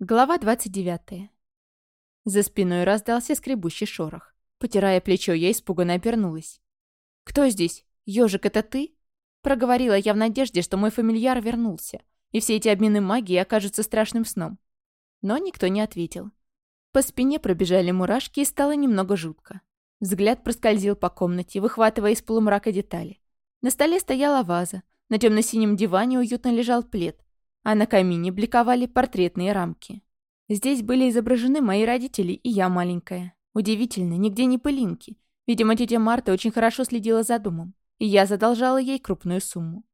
Глава 29. За спиной раздался скребущий шорох. Потирая плечо, я испуганно обернулась. «Кто здесь? Ёжик, это ты?» Проговорила я в надежде, что мой фамильяр вернулся, и все эти обмены магии окажутся страшным сном. Но никто не ответил. По спине пробежали мурашки, и стало немного жутко. Взгляд проскользил по комнате, выхватывая из полумрака детали. На столе стояла ваза, на темно-синем диване уютно лежал плед, а на камине бликовали портретные рамки. Здесь были изображены мои родители и я маленькая. Удивительно, нигде не пылинки. Видимо, тетя Марта очень хорошо следила за домом, и я задолжала ей крупную сумму.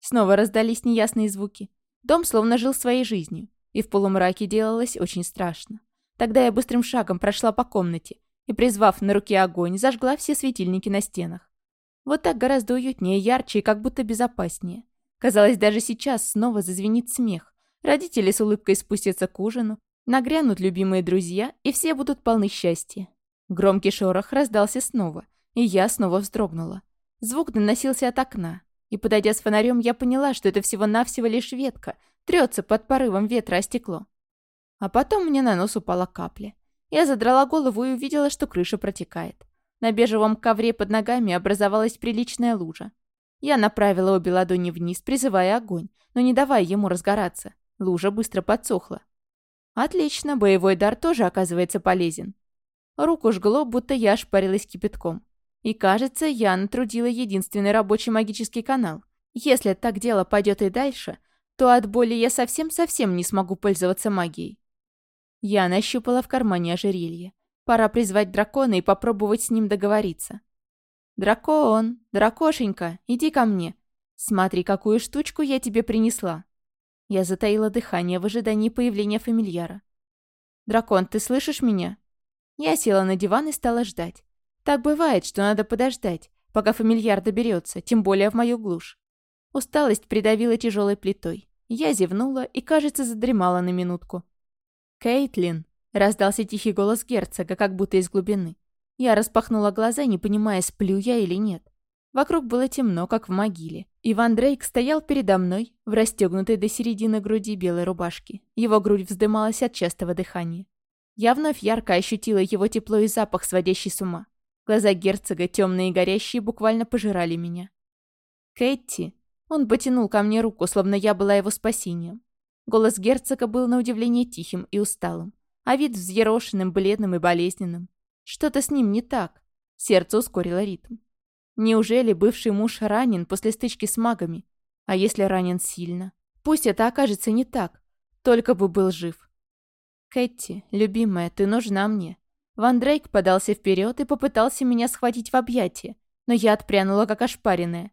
Снова раздались неясные звуки. Дом словно жил своей жизнью, и в полумраке делалось очень страшно. Тогда я быстрым шагом прошла по комнате и, призвав на руке огонь, зажгла все светильники на стенах. Вот так гораздо уютнее, ярче и как будто безопаснее. Казалось, даже сейчас снова зазвенит смех. Родители с улыбкой спустятся к ужину, нагрянут любимые друзья, и все будут полны счастья. Громкий шорох раздался снова, и я снова вздрогнула. Звук доносился от окна, и, подойдя с фонарем, я поняла, что это всего-навсего лишь ветка, трется под порывом ветра о стекло. А потом мне на нос упала капля. Я задрала голову и увидела, что крыша протекает. На бежевом ковре под ногами образовалась приличная лужа. Я направила обе ладони вниз, призывая огонь, но не давая ему разгораться. Лужа быстро подсохла. Отлично, боевой дар тоже оказывается полезен. Руку жгло, будто я ошпарилась кипятком. И кажется, я натрудила единственный рабочий магический канал. Если так дело пойдет и дальше, то от боли я совсем-совсем не смогу пользоваться магией. Я нащупала в кармане ожерелье. Пора призвать дракона и попробовать с ним договориться. «Дракон! Дракошенька! Иди ко мне! Смотри, какую штучку я тебе принесла!» Я затаила дыхание в ожидании появления фамильяра. «Дракон, ты слышишь меня?» Я села на диван и стала ждать. Так бывает, что надо подождать, пока фамильяр доберется, тем более в мою глушь. Усталость придавила тяжелой плитой. Я зевнула и, кажется, задремала на минутку. «Кейтлин!» — раздался тихий голос герцога, как будто из глубины. Я распахнула глаза, не понимая, сплю я или нет. Вокруг было темно, как в могиле. Иван Дрейк стоял передо мной, в расстегнутой до середины груди белой рубашке. Его грудь вздымалась от частого дыхания. Я вновь ярко ощутила его тепло и запах, сводящий с ума. Глаза герцога, темные и горящие, буквально пожирали меня. «Кэти!» Он потянул ко мне руку, словно я была его спасением. Голос герцога был на удивление тихим и усталым, а вид взъерошенным, бледным и болезненным. Что-то с ним не так. Сердце ускорило ритм. Неужели бывший муж ранен после стычки с магами? А если ранен сильно? Пусть это окажется не так. Только бы был жив. Кэти, любимая, ты нужна мне. Ван Дрейк подался вперед и попытался меня схватить в объятия, но я отпрянула, как ошпаренная.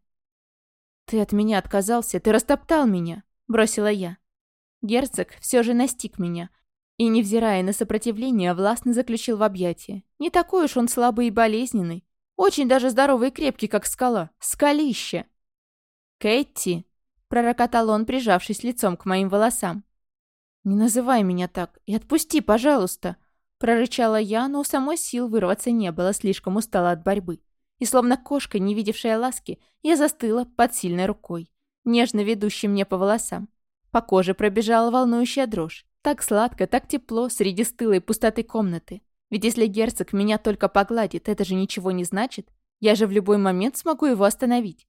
«Ты от меня отказался, ты растоптал меня», — бросила я. Герцог все же настиг меня, и, невзирая на сопротивление, властно заключил в объятия. Не такой уж он слабый и болезненный. Очень даже здоровый и крепкий, как скала. Скалище. «Кэти!» — пророкотал он, прижавшись лицом к моим волосам. «Не называй меня так и отпусти, пожалуйста!» Прорычала я, но у самой сил вырваться не было, слишком устала от борьбы. И словно кошка, не видевшая ласки, я застыла под сильной рукой, нежно ведущей мне по волосам. По коже пробежала волнующая дрожь. Так сладко, так тепло среди стылой пустоты комнаты. Ведь если герцог меня только погладит, это же ничего не значит. Я же в любой момент смогу его остановить.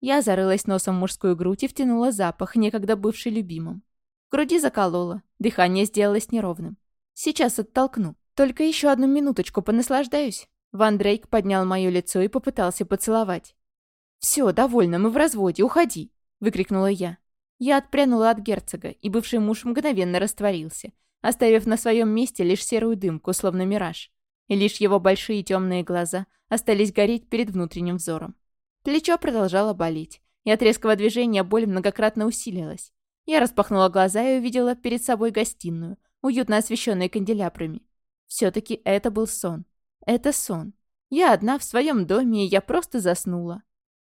Я зарылась носом в мужскую грудь и втянула запах, некогда бывший любимым. В груди заколола, дыхание сделалось неровным. Сейчас оттолкну. Только еще одну минуточку понаслаждаюсь. Ван Дрейк поднял мое лицо и попытался поцеловать. «Все, довольно, мы в разводе, уходи!» — выкрикнула я. Я отпрянула от герцога, и бывший муж мгновенно растворился, оставив на своем месте лишь серую дымку, словно мираж. И лишь его большие темные глаза остались гореть перед внутренним взором. Плечо продолжало болеть, и от резкого движения боль многократно усилилась. Я распахнула глаза и увидела перед собой гостиную, уютно освещенную канделябрами. Все-таки это был сон. Это сон. Я одна в своем доме, и я просто заснула.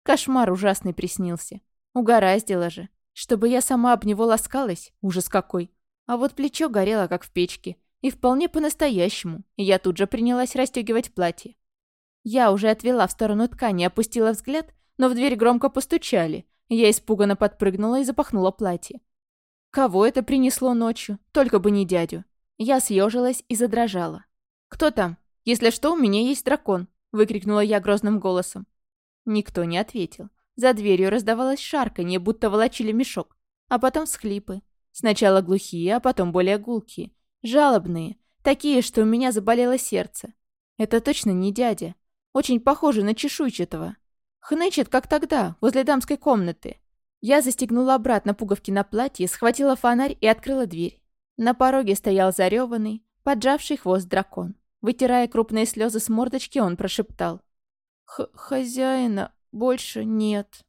Кошмар ужасный приснился. Угораздило же. Чтобы я сама об него ласкалась, ужас какой. А вот плечо горело, как в печке. И вполне по-настоящему. И я тут же принялась расстегивать платье. Я уже отвела в сторону ткани, опустила взгляд, но в дверь громко постучали. Я испуганно подпрыгнула и запахнула платье. Кого это принесло ночью? Только бы не дядю. Я съежилась и задрожала. «Кто там? Если что, у меня есть дракон!» — выкрикнула я грозным голосом. Никто не ответил. За дверью раздавалось шарканье, будто волочили мешок. А потом всхлипы. Сначала глухие, а потом более гулкие. Жалобные. Такие, что у меня заболело сердце. Это точно не дядя. Очень похоже на чешуйчатого. Хнычет, как тогда, возле дамской комнаты. Я застегнула обратно пуговки на платье, схватила фонарь и открыла дверь. На пороге стоял зареванный, поджавший хвост дракон. Вытирая крупные слезы с мордочки, он прошептал. «Хозяина больше нет».